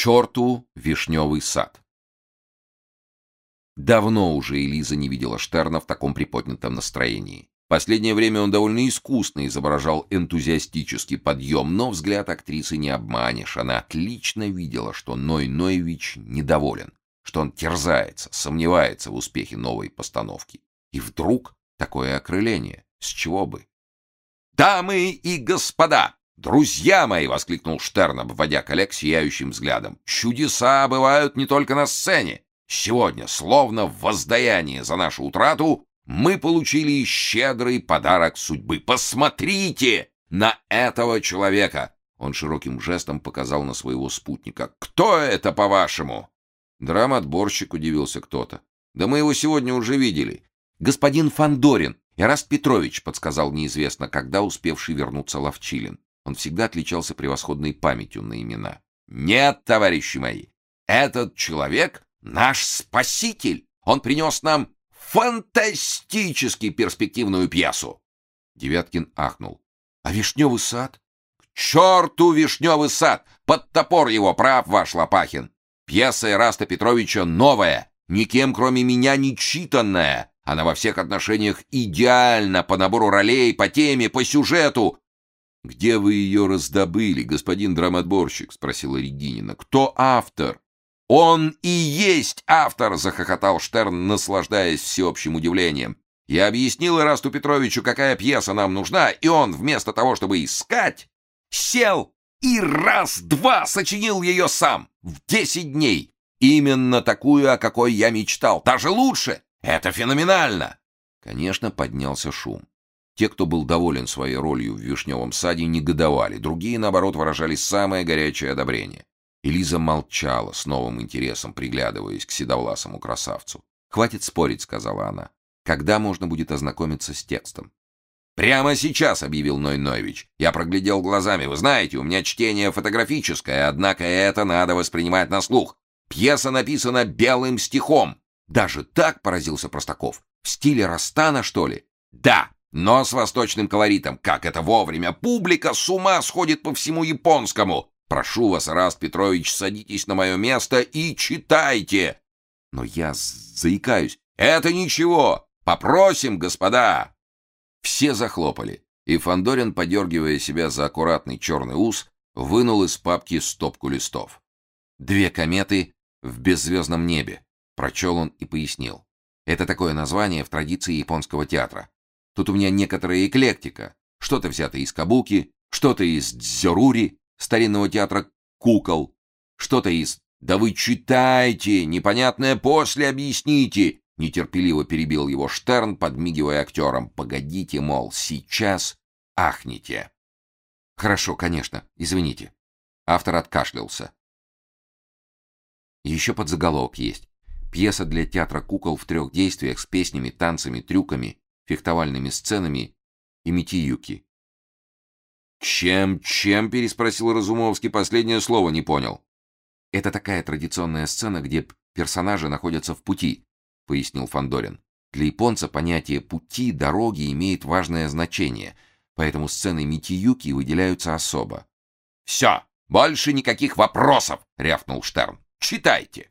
черту вишневый сад. Давно уже Элиза не видела Штерна в таком приподнятом настроении. Последнее время он довольно искусно изображал энтузиастический подъем, но взгляд актрисы не обманешь. Она отлично видела, что Ной Ноевич недоволен, что он терзается, сомневается в успехе новой постановки. И вдруг такое окрыление. С чего бы? «Дамы и господа!» «Друзья мои!» — воскликнул Штерн, обводя коллег сияющим взглядом. «Чудеса бывают не только на сцене. Сегодня, словно в воздаяние за нашу утрату, мы получили щедрый подарок судьбы. Посмотрите на этого человека!» Он широким жестом показал на своего спутника. «Кто это, по-вашему?» Драматборщик удивился кто-то. «Да мы его сегодня уже видели. Господин Фандорин, Ираст Петрович», — подсказал неизвестно когда успевший вернуться Ловчилин. Он всегда отличался превосходной памятью на имена. «Нет, товарищи мои, этот человек — наш спаситель! Он принес нам фантастически перспективную пьесу!» Девяткин ахнул. «А вишневый сад?» «К черту вишневый сад! Под топор его, прав ваш Лопахин! Пьеса Ираста Петровича новая, никем кроме меня не читанная. Она во всех отношениях идеальна по набору ролей, по теме, по сюжету, «Где вы ее раздобыли, господин драматборщик?» — спросила Регинина. «Кто автор?» «Он и есть автор!» — захохотал Штерн, наслаждаясь всеобщим удивлением. «Я объяснил Ирасту Петровичу, какая пьеса нам нужна, и он, вместо того, чтобы искать, сел и раз-два сочинил ее сам в десять дней. Именно такую, о какой я мечтал. Даже лучше! Это феноменально!» Конечно, поднялся шум. Те, кто был доволен своей ролью в «Вишневом саде», негодовали, другие, наоборот, выражали самое горячее одобрение. Элиза молчала, с новым интересом приглядываясь к седовласому красавцу. «Хватит спорить», — сказала она. «Когда можно будет ознакомиться с текстом?» «Прямо сейчас», — объявил Ной Нойвич. «Я проглядел глазами. Вы знаете, у меня чтение фотографическое, однако это надо воспринимать на слух. Пьеса написана белым стихом». «Даже так?» — поразился Простаков. «В стиле Растана, что ли?» «Да!» Но с восточным колоритом. Как это вовремя! Публика с ума сходит по всему японскому! Прошу вас, Раст Петрович, садитесь на мое место и читайте!» Но я заикаюсь. «Это ничего! Попросим, господа!» Все захлопали, и Фандорин, подергивая себя за аккуратный черный ус, вынул из папки стопку листов. «Две кометы в беззвездном небе», — прочел он и пояснил. Это такое название в традиции японского театра. Тут у меня некоторая эклектика. Что-то взято из Кабуки, что-то из Дзёрури, старинного театра кукол, что-то из «Да вы читайте! Непонятное после объясните!» Нетерпеливо перебил его Штерн, подмигивая актерам. «Погодите, мол, сейчас ахните!» «Хорошо, конечно, извините». Автор откашлялся. Еще подзаголовок есть. Пьеса для театра кукол в трех действиях с песнями, танцами, трюками фехтовальными сценами и Митиюки. «Чем, чем?» — переспросил Разумовский, последнее слово не понял. «Это такая традиционная сцена, где персонажи находятся в пути», — пояснил Фандорин. «Для японца понятие пути, дороги имеет важное значение, поэтому сцены Митиюки выделяются особо». «Все, больше никаких вопросов!» — рявкнул Штерн. «Читайте!»